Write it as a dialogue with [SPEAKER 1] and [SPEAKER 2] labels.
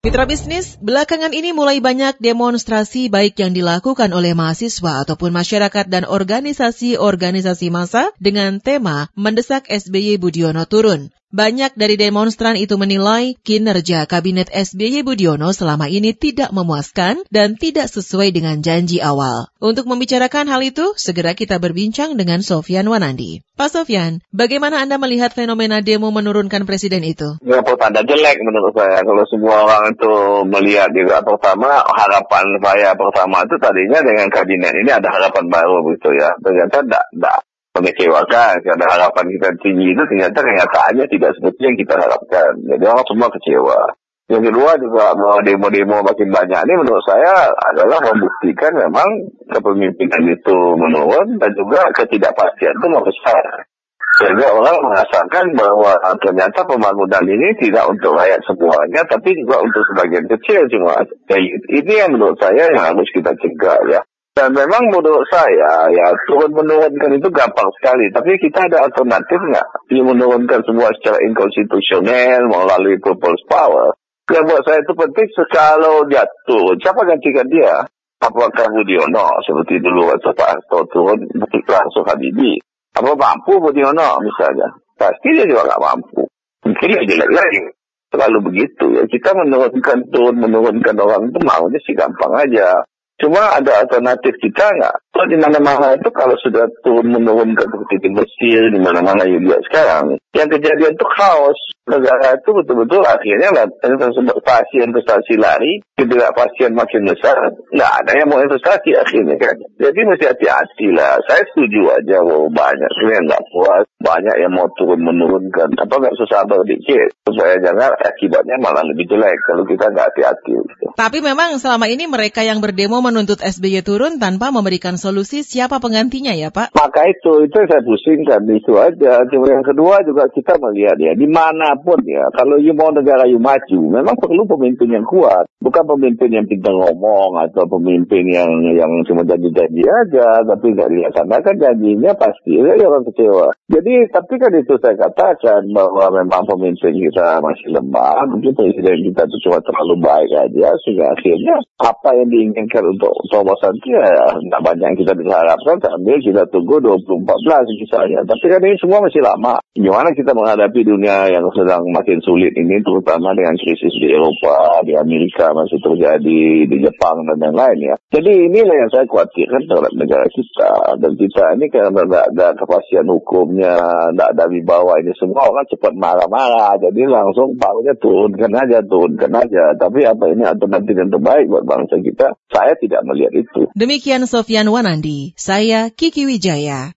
[SPEAKER 1] Mitra bisnis, belakangan ini mulai banyak demonstrasi baik yang dilakukan oleh mahasiswa ataupun masyarakat dan organisasi-organisasi massa dengan tema mendesak SBY Budiono turun. Banyak dari demonstran itu menilai kinerja Kabinet SBY Budiono selama ini tidak memuaskan dan tidak sesuai dengan janji awal. Untuk membicarakan hal itu, segera kita berbincang dengan Sofian Wanandi. Pak Sofian, bagaimana Anda melihat fenomena demo menurunkan presiden itu?
[SPEAKER 2] Ya, pertanda jelek menurut saya. Kalau semua orang itu melihat juga pertama, harapan saya pertama itu tadinya dengan kabinet ini ada harapan baru begitu ya. Ternyata tidak mengecewakan karena harapan kita tinggi itu ternyata kenyataannya tidak seperti yang kita harapkan. Jadi orang semua kecewa. Yang kedua juga bahwa demo-demo makin banyak ini menurut saya adalah membuktikan memang kepemimpinan itu menurun dan juga ketidakpastian itu membesar. Sehingga orang merasakan bahwa ternyata pembangunan ini tidak untuk rakyat semuanya, tapi juga untuk sebagian kecil cuma. Ini yang menurut saya yang harus kita cegah ya. Dan memang menurut saya ya turun menurunkan itu gampang sekali. Tapi kita ada alternatif nggak? Yang menurunkan semua secara inkonstitusional melalui people's power. Yang buat saya itu penting kalau dia turun, siapa gantikan dia? Apakah Budiono seperti dulu waktu Pak Harto turun langsung Habibie? Apa mampu Budiono misalnya? Pasti dia juga nggak mampu. Mungkin dia jelek lagi. Selalu begitu ya. Kita menurunkan turun, menurunkan orang itu maunya sih gampang aja. Cuma ada alternatif kita nggak? Kalau di mana-mana itu kalau sudah turun menurun ke seperti di Mesir, di mana-mana juga sekarang, yang kejadian itu chaos. Negara itu betul-betul akhirnya investasi investasi lari, pasien makin besar, nggak ada yang mau investasi akhirnya kan. Jadi mesti hati-hati lah. Saya setuju aja bahwa banyak yang nggak puas, banyak yang mau turun menurunkan. Apa nggak susah dikit supaya jangan akibatnya malah lebih jelek kalau kita nggak hati-hati. Gitu.
[SPEAKER 1] Tapi memang selama ini mereka yang berdemo menuntut SBY turun tanpa memberikan solusi siapa penggantinya ya Pak?
[SPEAKER 2] Maka itu, itu saya pusingkan itu aja. Cuma yang kedua juga kita melihat ya, di mana pun ya, kalau you mau negara you maju, memang perlu pemimpin yang kuat. Bukan pemimpin yang pintar ngomong atau pemimpin yang yang cuma janji-janji aja, tapi nggak dilaksanakan janjinya pasti ya orang kecewa. Jadi tapi kan itu saya katakan bahwa memang pemimpin kita masih lemah, mungkin presiden kita itu cuma terlalu baik aja, sehingga akhirnya apa yang diinginkan untuk terobosan dia ya, nggak banyak kita harapkan sambil kita tunggu 2014 misalnya. Tapi kan ini semua masih lama. Gimana kita menghadapi dunia yang sedang makin sulit ini, terutama dengan krisis di Eropa, di Amerika masih terjadi, di Jepang dan yang lain ya. Jadi inilah yang saya khawatirkan terhadap negara kita. Dan kita ini karena tidak ada kepastian hukumnya, tidak ada wibawa ini semua orang cepat marah-marah. Jadi langsung parunya turunkan aja, turunkan aja. Tapi apa ini alternatif yang terbaik buat bangsa kita? Saya tidak melihat itu.
[SPEAKER 1] Demikian Sofian Wanandi, saya Kiki Wijaya.